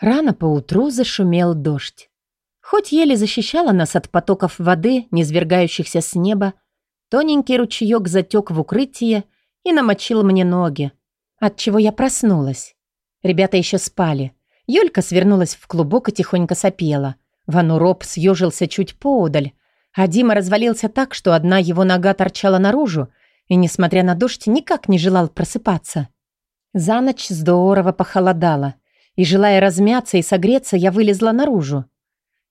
Рано поутру зашумел дождь. Хоть еле защищала нас от потоков воды, низвергающихся с неба, тоненький ручеек затек в укрытие и намочил мне ноги, от чего я проснулась. Ребята еще спали. Юлька свернулась в клубок и тихонько сопела. Вануроб съежился чуть поодаль, а Дима развалился так, что одна его нога торчала наружу и, несмотря на дождь, никак не желал просыпаться. За ночь здорово похолодало — и, желая размяться и согреться, я вылезла наружу.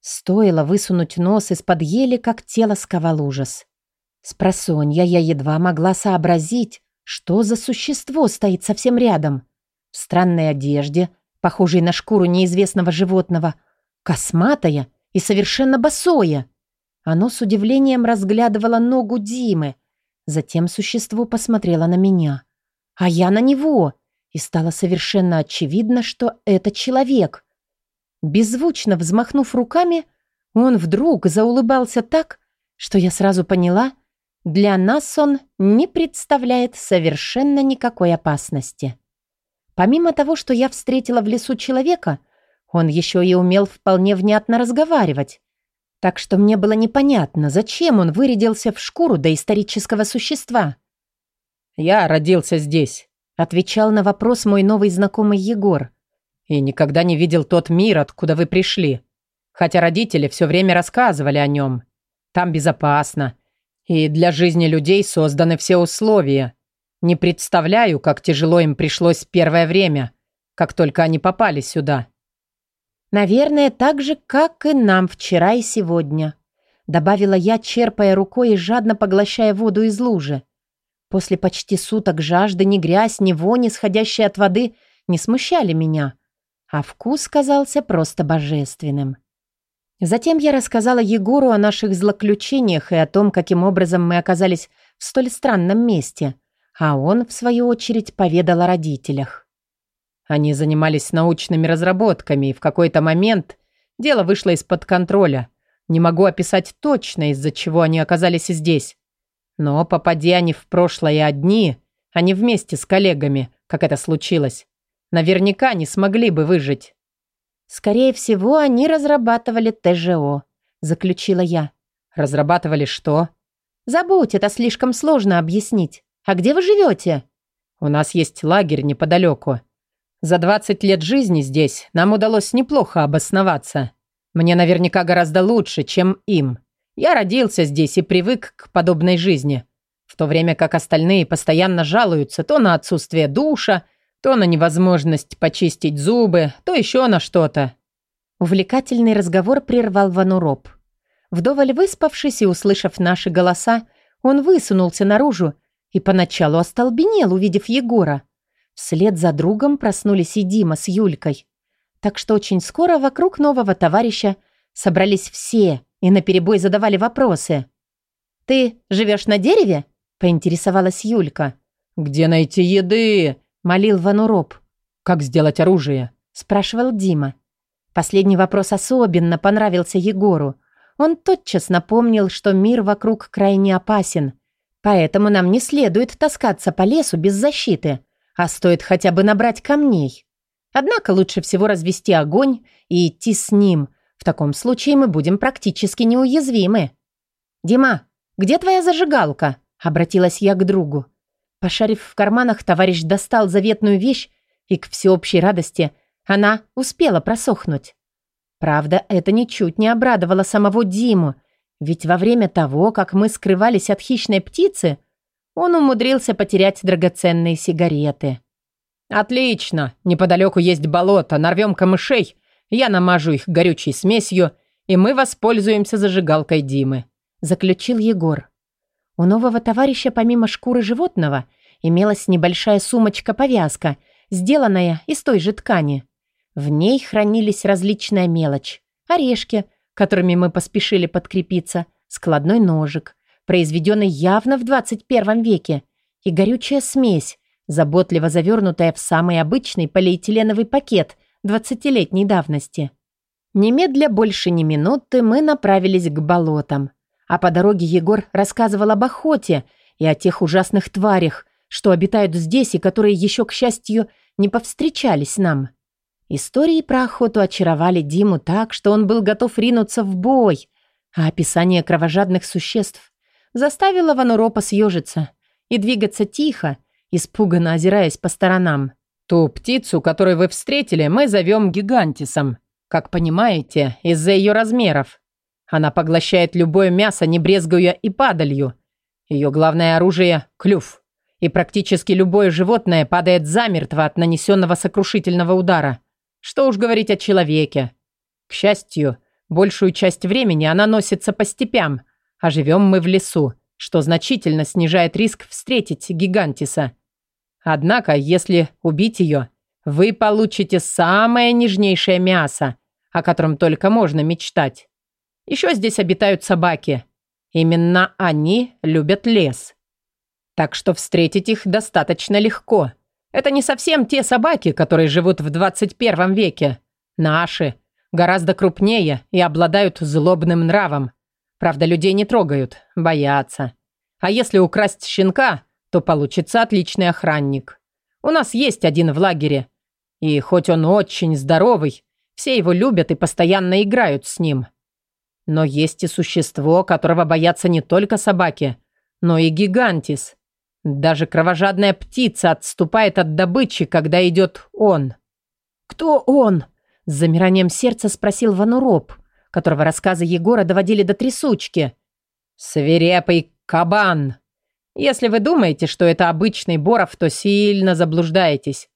Стоило высунуть нос из-под ели, как тело сковал ужас. Спросонья я едва могла сообразить, что за существо стоит совсем рядом. В странной одежде, похожей на шкуру неизвестного животного, косматая и совершенно босое. Оно с удивлением разглядывало ногу Димы. Затем существо посмотрело на меня. А я на него — и стало совершенно очевидно, что это человек. Беззвучно взмахнув руками, он вдруг заулыбался так, что я сразу поняла, для нас он не представляет совершенно никакой опасности. Помимо того, что я встретила в лесу человека, он еще и умел вполне внятно разговаривать. Так что мне было непонятно, зачем он вырядился в шкуру доисторического существа. «Я родился здесь», Отвечал на вопрос мой новый знакомый Егор. «И никогда не видел тот мир, откуда вы пришли. Хотя родители все время рассказывали о нем. Там безопасно. И для жизни людей созданы все условия. Не представляю, как тяжело им пришлось первое время, как только они попали сюда». «Наверное, так же, как и нам вчера и сегодня», добавила я, черпая рукой и жадно поглощая воду из лужи. После почти суток жажды ни грязь, ни вони, исходящие от воды, не смущали меня, а вкус казался просто божественным. Затем я рассказала Егору о наших злоключениях и о том, каким образом мы оказались в столь странном месте, а он, в свою очередь, поведал о родителях. Они занимались научными разработками, и в какой-то момент дело вышло из-под контроля. Не могу описать точно, из-за чего они оказались здесь. Но попади они в прошлое одни, а не вместе с коллегами, как это случилось, наверняка не смогли бы выжить. «Скорее всего, они разрабатывали ТЖО», — заключила я. «Разрабатывали что?» «Забудь, это слишком сложно объяснить. А где вы живете?» «У нас есть лагерь неподалеку. За 20 лет жизни здесь нам удалось неплохо обосноваться. Мне наверняка гораздо лучше, чем им. Я родился здесь и привык к подобной жизни, в то время как остальные постоянно жалуются то на отсутствие душа, то на невозможность почистить зубы, то еще на что-то. Увлекательный разговор прервал Вануроб. Вдоволь выспавшись и услышав наши голоса, он высунулся наружу и поначалу остолбенел, увидев Егора. Вслед за другом проснулись и Дима с Юлькой. Так что очень скоро вокруг нового товарища собрались все, и наперебой задавали вопросы. «Ты живешь на дереве?» – поинтересовалась Юлька. «Где найти еды?» – молил Вануроб. «Как сделать оружие?» – спрашивал Дима. Последний вопрос особенно понравился Егору. Он тотчас напомнил, что мир вокруг крайне опасен, поэтому нам не следует таскаться по лесу без защиты, а стоит хотя бы набрать камней. Однако лучше всего развести огонь и идти с ним, таком случае мы будем практически неуязвимы. «Дима, где твоя зажигалка?» — обратилась я к другу. Пошарив в карманах, товарищ достал заветную вещь, и к всеобщей радости она успела просохнуть. Правда, это ничуть не обрадовало самого Диму, ведь во время того, как мы скрывались от хищной птицы, он умудрился потерять драгоценные сигареты. «Отлично! Неподалеку есть болото, нарвем камышей я намажу их горючей смесью, и мы воспользуемся зажигалкой Димы», – заключил Егор. У нового товарища помимо шкуры животного имелась небольшая сумочка-повязка, сделанная из той же ткани. В ней хранились различная мелочь. Орешки, которыми мы поспешили подкрепиться, складной ножик, произведенный явно в 21 веке, и горючая смесь, заботливо завернутая в самый обычный полиэтиленовый пакет двадцатилетней давности. Немедля больше ни минуты мы направились к болотам. А по дороге Егор рассказывал об охоте и о тех ужасных тварях, что обитают здесь и которые еще, к счастью, не повстречались нам. Истории про охоту очаровали Диму так, что он был готов ринуться в бой, а описание кровожадных существ заставило Вануропа съежиться и двигаться тихо, испуганно озираясь по сторонам. «Ту птицу, которую вы встретили, мы зовем гигантисом. Как понимаете, из-за ее размеров. Она поглощает любое мясо, не брезгуя и падалью. Ее главное оружие – клюв. И практически любое животное падает замертво от нанесенного сокрушительного удара. Что уж говорить о человеке. К счастью, большую часть времени она носится по степям, а живем мы в лесу, что значительно снижает риск встретить гигантиса. Однако, если убить ее, вы получите самое нежнейшее мясо, о котором только можно мечтать. Еще здесь обитают собаки. Именно они любят лес. Так что встретить их достаточно легко. Это не совсем те собаки, которые живут в 21 веке. Наши. Гораздо крупнее и обладают злобным нравом. Правда, людей не трогают, боятся. А если украсть щенка, то получится отличный охранник. У нас есть один в лагере. И хоть он очень здоровый, все его любят и постоянно играют с ним. Но есть и существо, которого боятся не только собаки, но и гигантис. Даже кровожадная птица отступает от добычи, когда идет он. «Кто он?» – с замиранием сердца спросил Вануроп, которого рассказы Егора доводили до трясучки. «Свирепый кабан. Если вы думаете, что это обычный боров, то сильно заблуждаетесь.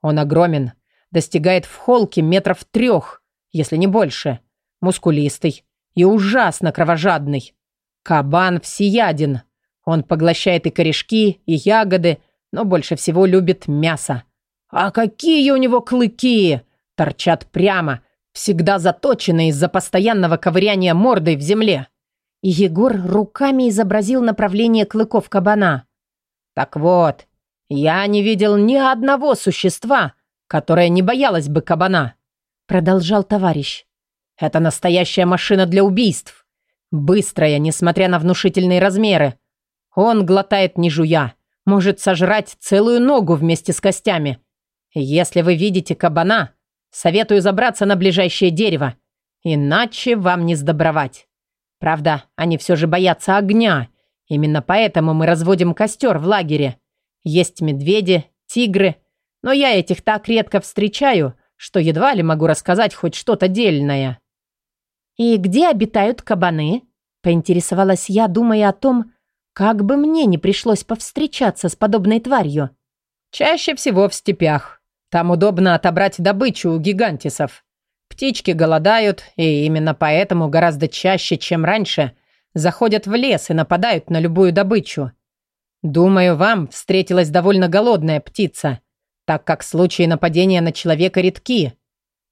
Он огромен, достигает в холке метров трех, если не больше. Мускулистый и ужасно кровожадный. Кабан всеяден. Он поглощает и корешки, и ягоды, но больше всего любит мясо. А какие у него клыки! Торчат прямо, всегда заточены из-за постоянного ковыряния мордой в земле. Егор руками изобразил направление клыков кабана. Так вот, я не видел ни одного существа, которое не боялось бы кабана. Продолжал товарищ. Это настоящая машина для убийств. Быстрая, несмотря на внушительные размеры. Он глотает не жуя. Может сожрать целую ногу вместе с костями. Если вы видите кабана, советую забраться на ближайшее дерево. Иначе вам не сдобровать. Правда, они все же боятся огня. Именно поэтому мы разводим костер в лагере. Есть медведи, тигры. Но я этих так редко встречаю, что едва ли могу рассказать хоть что-то дельное. «И где обитают кабаны?» – поинтересовалась я, думая о том, как бы мне не пришлось повстречаться с подобной тварью. «Чаще всего в степях. Там удобно отобрать добычу у гигантисов. Птички голодают, и именно поэтому гораздо чаще, чем раньше, заходят в лес и нападают на любую добычу. Думаю, вам встретилась довольно голодная птица, так как случаи нападения на человека редки.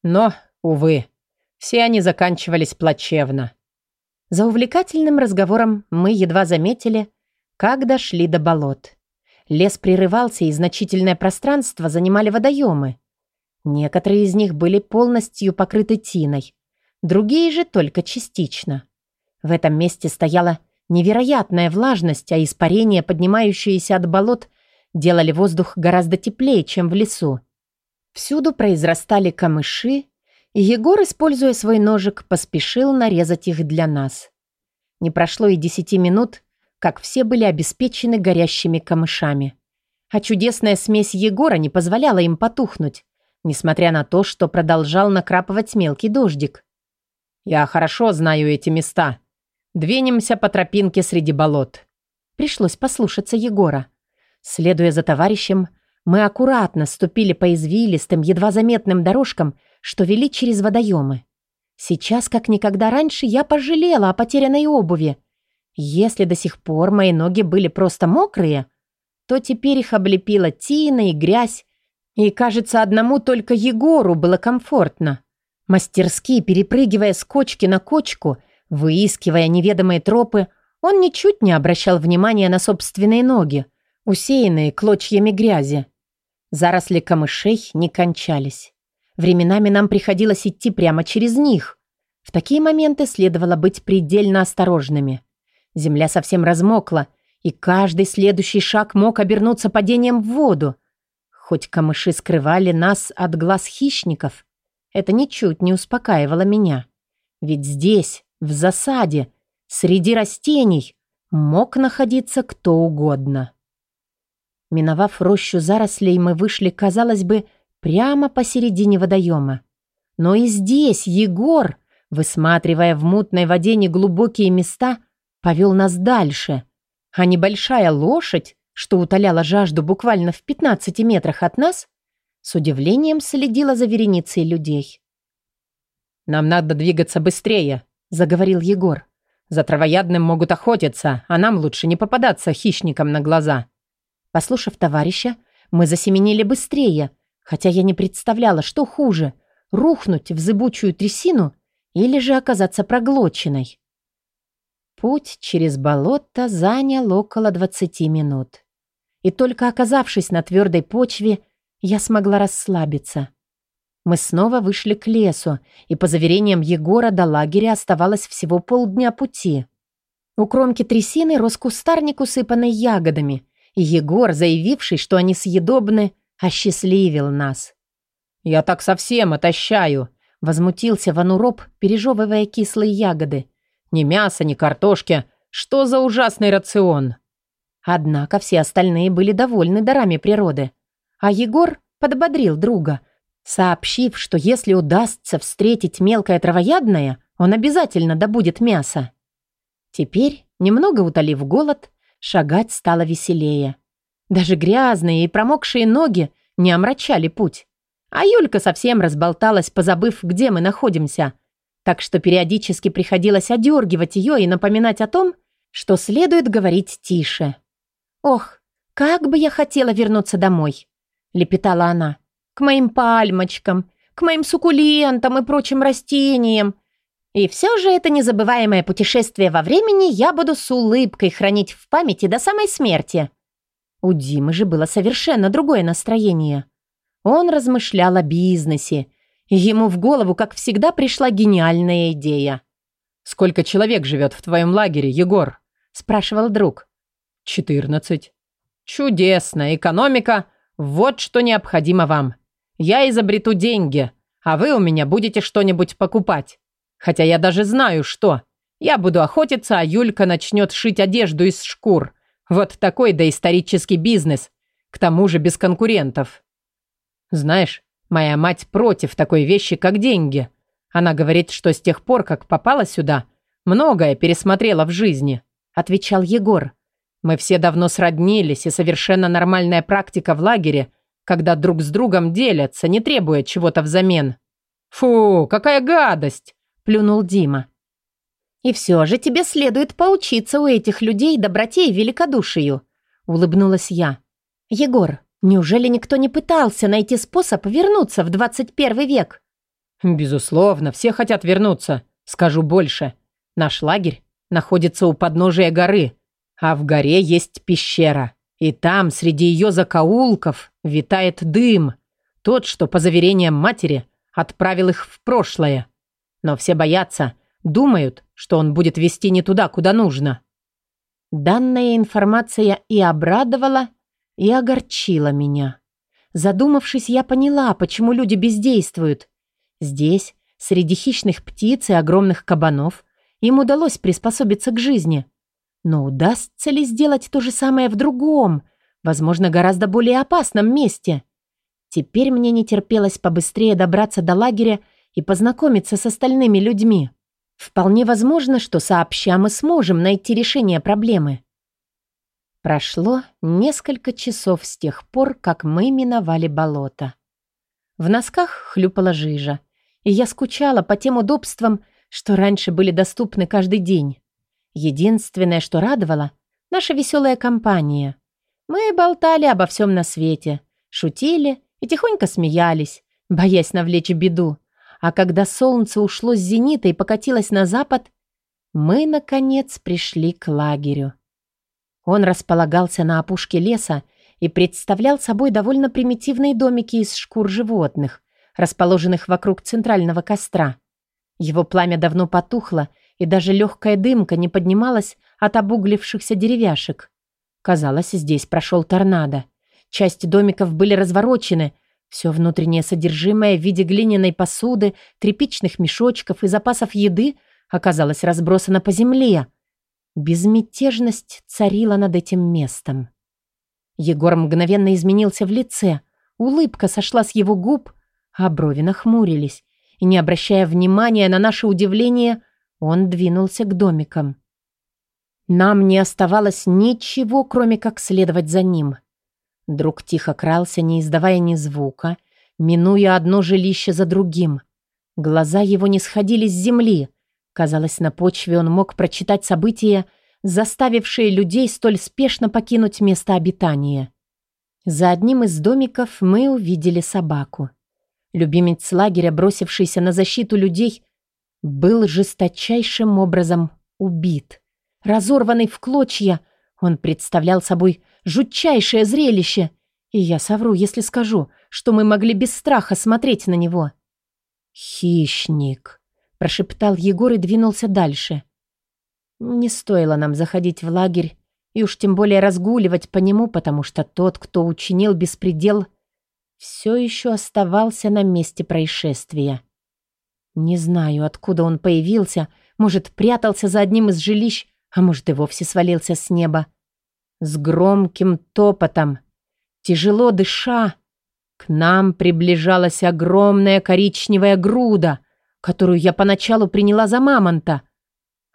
Но, увы, все они заканчивались плачевно. За увлекательным разговором мы едва заметили, как дошли до болот. Лес прерывался, и значительное пространство занимали водоемы. Некоторые из них были полностью покрыты тиной, другие же только частично. В этом месте стояла невероятная влажность, а испарения, поднимающиеся от болот, делали воздух гораздо теплее, чем в лесу. Всюду произрастали камыши, и Егор, используя свой ножик, поспешил нарезать их для нас. Не прошло и десяти минут, как все были обеспечены горящими камышами. А чудесная смесь Егора не позволяла им потухнуть несмотря на то, что продолжал накрапывать мелкий дождик. «Я хорошо знаю эти места. Двинемся по тропинке среди болот». Пришлось послушаться Егора. Следуя за товарищем, мы аккуратно ступили по извилистым, едва заметным дорожкам, что вели через водоемы. Сейчас, как никогда раньше, я пожалела о потерянной обуви. Если до сих пор мои ноги были просто мокрые, то теперь их облепила тина и грязь, и, кажется, одному только Егору было комфортно. Мастерски, перепрыгивая с кочки на кочку, выискивая неведомые тропы, он ничуть не обращал внимания на собственные ноги, усеянные клочьями грязи. Заросли камышей не кончались. Временами нам приходилось идти прямо через них. В такие моменты следовало быть предельно осторожными. Земля совсем размокла, и каждый следующий шаг мог обернуться падением в воду. Хоть камыши скрывали нас от глаз хищников, это ничуть не успокаивало меня. Ведь здесь, в засаде, среди растений, мог находиться кто угодно. Миновав рощу зарослей, мы вышли, казалось бы, прямо посередине водоема. Но и здесь Егор, высматривая в мутной воде неглубокие места, повел нас дальше. А небольшая лошадь, что утоляла жажду буквально в 15 метрах от нас, с удивлением следила за вереницей людей. «Нам надо двигаться быстрее», — заговорил Егор. «За травоядным могут охотиться, а нам лучше не попадаться хищникам на глаза». Послушав товарища, мы засеменили быстрее, хотя я не представляла, что хуже — рухнуть в зыбучую трясину или же оказаться проглоченной. Путь через болото занял около 20 минут. И только оказавшись на твердой почве, я смогла расслабиться. Мы снова вышли к лесу, и, по заверениям Егора, до лагеря оставалось всего полдня пути. У кромки трясины рос кустарник, усыпанный ягодами, и Егор, заявивший, что они съедобны, осчастливил нас. «Я так совсем отощаю», — возмутился Вануроп, пережевывая кислые ягоды. «Ни мяса, ни картошки. Что за ужасный рацион?» Однако все остальные были довольны дарами природы. А Егор подбодрил друга, сообщив, что если удастся встретить мелкое травоядное, он обязательно добудет мясо. Теперь, немного утолив голод, шагать стало веселее. Даже грязные и промокшие ноги не омрачали путь. А Юлька совсем разболталась, позабыв, где мы находимся. Так что периодически приходилось одергивать ее и напоминать о том, что следует говорить тише. «Ох, как бы я хотела вернуться домой!» — лепетала она к моим пальмочкам, к моим суккулентам и прочим растениям. И все же это незабываемое путешествие во времени я буду с улыбкой хранить в памяти до самой смерти. У Димы же было совершенно другое настроение. Он размышлял о бизнесе, ему в голову, как всегда, пришла гениальная идея. «Сколько человек живет в твоем лагере, Егор?» – спрашивал друг. «Четырнадцать». «Чудесно! Экономика – вот что необходимо вам. Я изобрету деньги, а вы у меня будете что-нибудь покупать. Хотя я даже знаю, что. Я буду охотиться, а Юлька начнет шить одежду из шкур. Вот такой доисторический бизнес. К тому же без конкурентов. Знаешь, моя мать против такой вещи, как деньги. Она говорит, что с тех пор, как попала сюда, многое пересмотрела в жизни, отвечал Егор. Мы все давно сроднились, и совершенно нормальная практика в лагере – когда друг с другом делятся, не требуя чего-то взамен. «Фу, какая гадость!» – плюнул Дима. «И все же тебе следует поучиться у этих людей доброте и великодушию», – улыбнулась я. «Егор, неужели никто не пытался найти способ вернуться в 21 век?» «Безусловно, все хотят вернуться. Скажу больше. Наш лагерь находится у подножия горы, а в горе есть пещера. И там, среди ее закоулков, витает дым. Тот, что, по заверениям матери, отправил их в прошлое. Но все боятся, думают, что он будет вести не туда, куда нужно. Данная информация и обрадовала, и огорчила меня. Задумавшись, я поняла, почему люди бездействуют. Здесь, среди хищных птиц и огромных кабанов, им удалось приспособиться к жизни – но удастся ли сделать то же самое в другом, возможно, гораздо более опасном месте? Теперь мне не терпелось побыстрее добраться до лагеря и познакомиться с остальными людьми. Вполне возможно, что сообща мы сможем найти решение проблемы. Прошло несколько часов с тех пор, как мы миновали болото. В носках хлюпала жижа, и я скучала по тем удобствам, что раньше были доступны каждый день. Единственное, что радовало — наша веселая компания. Мы болтали обо всем на свете, шутили и тихонько смеялись, боясь навлечь беду. А когда солнце ушло с зенита и покатилось на запад, мы, наконец, пришли к лагерю. Он располагался на опушке леса и представлял собой довольно примитивные домики из шкур животных, расположенных вокруг центрального костра. Его пламя давно потухло, и даже легкая дымка не поднималась от обуглившихся деревяшек. Казалось, здесь прошел торнадо. Часть домиков были разворочены, все внутреннее содержимое в виде глиняной посуды, тряпичных мешочков и запасов еды оказалось разбросано по земле. Безмятежность царила над этим местом. Егор мгновенно изменился в лице. Улыбка сошла с его губ, а брови нахмурились. И, не обращая внимания на наше удивление, он двинулся к домикам. Нам не оставалось ничего, кроме как следовать за ним. Друг тихо крался, не издавая ни звука, минуя одно жилище за другим. Глаза его не сходили с земли. Казалось, на почве он мог прочитать события, заставившие людей столь спешно покинуть место обитания. За одним из домиков мы увидели собаку. Любимец лагеря, бросившийся на защиту людей, был жесточайшим образом убит. Разорванный в клочья, он представлял собой жутчайшее зрелище, и я совру, если скажу, что мы могли без страха смотреть на него. «Хищник», — прошептал Егор и двинулся дальше. Не стоило нам заходить в лагерь и уж тем более разгуливать по нему, потому что тот, кто учинил беспредел, все еще оставался на месте происшествия. Не знаю, откуда он появился, может, прятался за одним из жилищ, а может, и вовсе свалился с неба. С громким топотом, тяжело дыша, к нам приближалась огромная коричневая груда, которую я поначалу приняла за мамонта.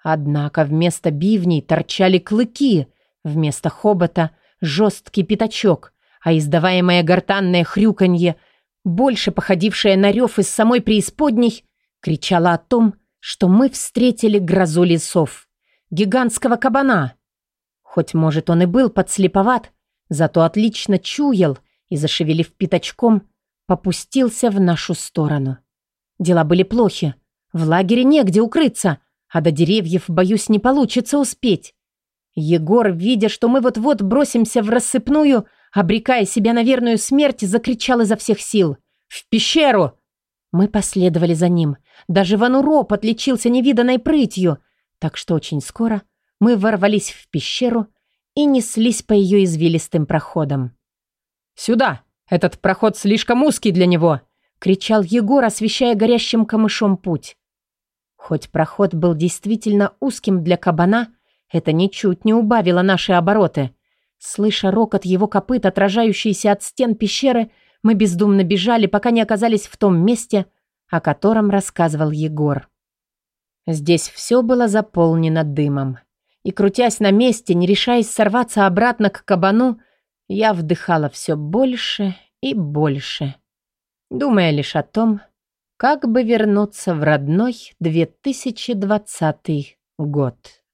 Однако вместо бивней торчали клыки, вместо хобота — жесткий пятачок, а издаваемое гортанное хрюканье, больше походившее на рев из самой преисподней, кричало о том, что мы встретили грозу лесов, гигантского кабана. Хоть, может, он и был подслеповат, зато отлично чуял и, зашевелив пятачком, попустился в нашу сторону. Дела были плохи. В лагере негде укрыться, а до деревьев, боюсь, не получится успеть. Егор, видя, что мы вот-вот бросимся в рассыпную, обрекая себя на верную смерть, закричал изо всех сил. «В пещеру!» Мы последовали за ним. Даже Вануроп отличился невиданной прытью, так что очень скоро мы ворвались в пещеру и неслись по ее извилистым проходам. «Сюда! Этот проход слишком узкий для него!» — кричал Егор, освещая горящим камышом путь. Хоть проход был действительно узким для кабана, это ничуть не убавило наши обороты. Слыша рокот его копыт, отражающийся от стен пещеры, мы бездумно бежали, пока не оказались в том месте, о котором рассказывал Егор. Здесь все было заполнено дымом. И, крутясь на месте, не решаясь сорваться обратно к кабану, я вдыхала все больше и больше, думая лишь о том, как бы вернуться в родной 2020 год.